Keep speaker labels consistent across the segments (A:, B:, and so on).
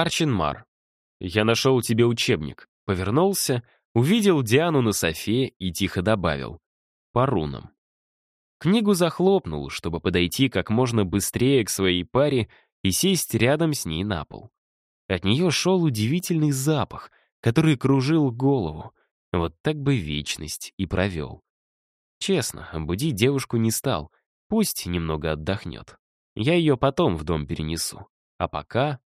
A: Арчинмар. Я нашел тебе учебник. Повернулся, увидел Диану на софе и тихо добавил. По рунам. Книгу захлопнул, чтобы подойти как можно быстрее к своей паре и сесть рядом с ней на пол. От нее шел удивительный запах, который кружил голову. Вот так бы вечность и провел. Честно, будить девушку не стал. Пусть немного отдохнет. Я ее потом в дом перенесу. А пока...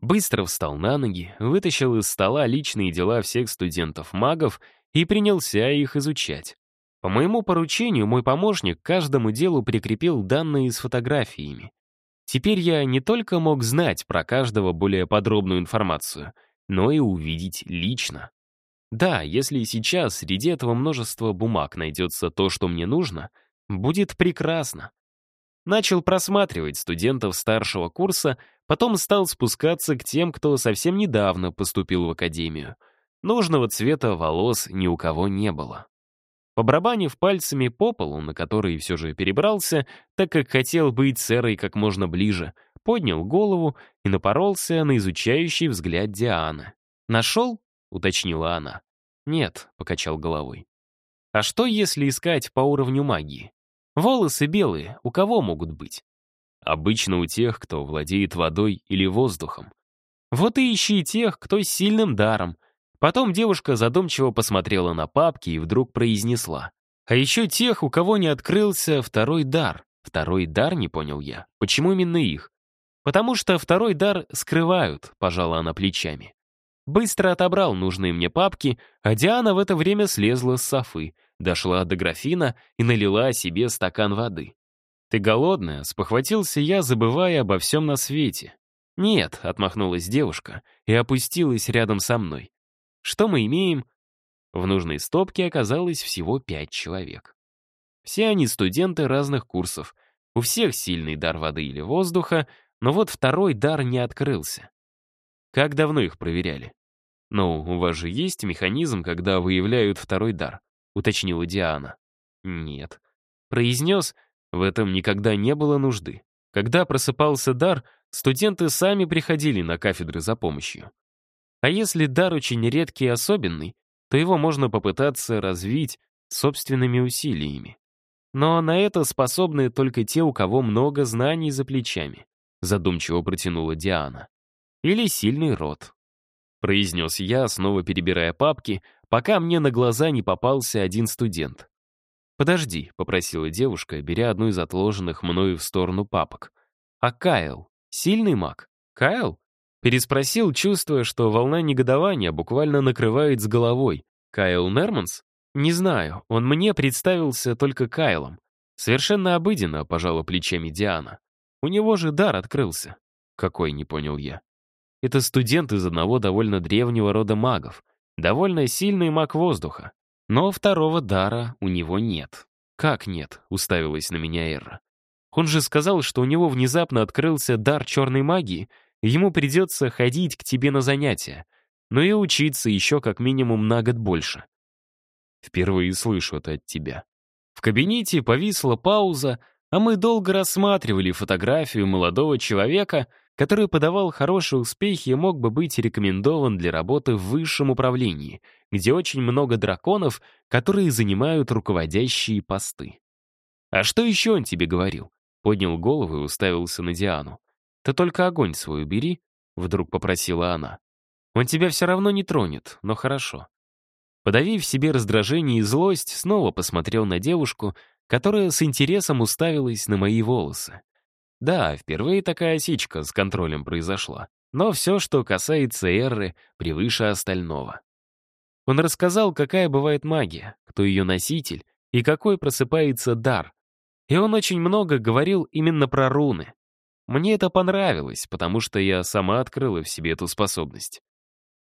A: Быстро встал на ноги, вытащил из стола личные дела всех студентов-магов и принялся их изучать. По моему поручению мой помощник каждому делу прикрепил данные с фотографиями. Теперь я не только мог знать про каждого более подробную информацию, но и увидеть лично. Да, если сейчас среди этого множества бумаг найдется то, что мне нужно, будет прекрасно. Начал просматривать студентов старшего курса, потом стал спускаться к тем, кто совсем недавно поступил в академию. Нужного цвета волос ни у кого не было. Побрабанив пальцами по полу, на который все же перебрался, так как хотел быть сэрой как можно ближе, поднял голову и напоролся на изучающий взгляд Дианы. «Нашел?» — уточнила она. «Нет», — покачал головой. «А что, если искать по уровню магии? Волосы белые, у кого могут быть?» «Обычно у тех, кто владеет водой или воздухом». «Вот и ищи тех, кто с сильным даром, Потом девушка задумчиво посмотрела на папки и вдруг произнесла. «А еще тех, у кого не открылся второй дар». «Второй дар?» — не понял я. «Почему именно их?» «Потому что второй дар скрывают», — пожала она плечами. Быстро отобрал нужные мне папки, а Диана в это время слезла с софы, дошла до графина и налила себе стакан воды. «Ты голодная?» — спохватился я, забывая обо всем на свете. «Нет», — отмахнулась девушка и опустилась рядом со мной. Что мы имеем? В нужной стопке оказалось всего пять человек. Все они студенты разных курсов. У всех сильный дар воды или воздуха, но вот второй дар не открылся. Как давно их проверяли? «Ну, у вас же есть механизм, когда выявляют второй дар», — уточнила Диана. «Нет». Произнес, в этом никогда не было нужды. Когда просыпался дар, студенты сами приходили на кафедры за помощью. А если дар очень редкий и особенный, то его можно попытаться развить собственными усилиями. Но на это способны только те, у кого много знаний за плечами, задумчиво протянула Диана. Или сильный род. Произнес я, снова перебирая папки, пока мне на глаза не попался один студент. «Подожди», — попросила девушка, беря одну из отложенных мною в сторону папок. «А Кайл? Сильный маг? Кайл? Переспросил, чувствуя, что волна негодования буквально накрывает с головой. Кайл Нерманс? Не знаю, он мне представился только Кайлом. Совершенно обыденно, пожала плечами Диана. У него же дар открылся. Какой, не понял я. Это студент из одного довольно древнего рода магов. Довольно сильный маг воздуха. Но второго дара у него нет. «Как нет?» — уставилась на меня Эрра. «Он же сказал, что у него внезапно открылся дар черной магии, ему придется ходить к тебе на занятия, но и учиться еще как минимум на год больше. Впервые слышу это от тебя. В кабинете повисла пауза, а мы долго рассматривали фотографию молодого человека, который подавал хорошие успехи и мог бы быть рекомендован для работы в высшем управлении, где очень много драконов, которые занимают руководящие посты. «А что еще он тебе говорил?» Поднял голову и уставился на Диану. «Ты только огонь свой убери», — вдруг попросила она. «Он тебя все равно не тронет, но хорошо». Подавив себе раздражение и злость, снова посмотрел на девушку, которая с интересом уставилась на мои волосы. Да, впервые такая осечка с контролем произошла. Но все, что касается Эрры, превыше остального. Он рассказал, какая бывает магия, кто ее носитель и какой просыпается дар. И он очень много говорил именно про руны. Мне это понравилось, потому что я сама открыла в себе эту способность.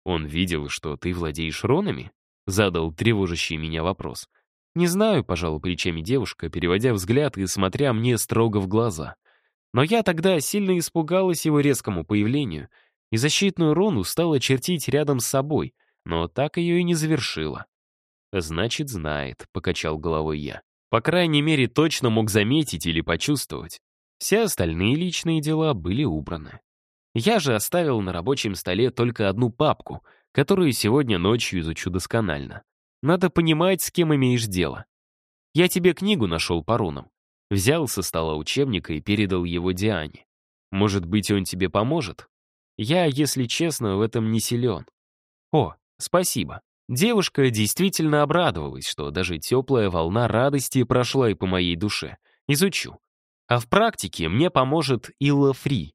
A: Он видел, что ты владеешь ронами? Задал тревожащий меня вопрос. Не знаю, пожалуй, плечами девушка, переводя взгляд и смотря мне строго в глаза. Но я тогда сильно испугалась его резкому появлению, и защитную руну стала чертить рядом с собой, но так ее и не завершила. «Значит, знает», — покачал головой я. По крайней мере, точно мог заметить или почувствовать. Все остальные личные дела были убраны. Я же оставил на рабочем столе только одну папку, которую сегодня ночью изучу досконально. Надо понимать, с кем имеешь дело. Я тебе книгу нашел по рунам. Взял со стола учебника и передал его Диане. Может быть, он тебе поможет? Я, если честно, в этом не силен. О, спасибо. Девушка действительно обрадовалась, что даже теплая волна радости прошла и по моей душе. Изучу. А в практике мне поможет Илла Фри.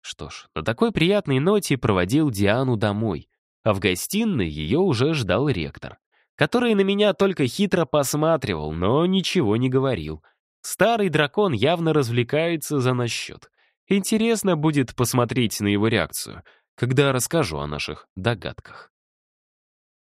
A: Что ж, на такой приятной ноте проводил Диану домой, а в гостиной ее уже ждал ректор, который на меня только хитро посматривал, но ничего не говорил. Старый дракон явно развлекается за наш счет. Интересно будет посмотреть на его реакцию, когда расскажу о наших догадках.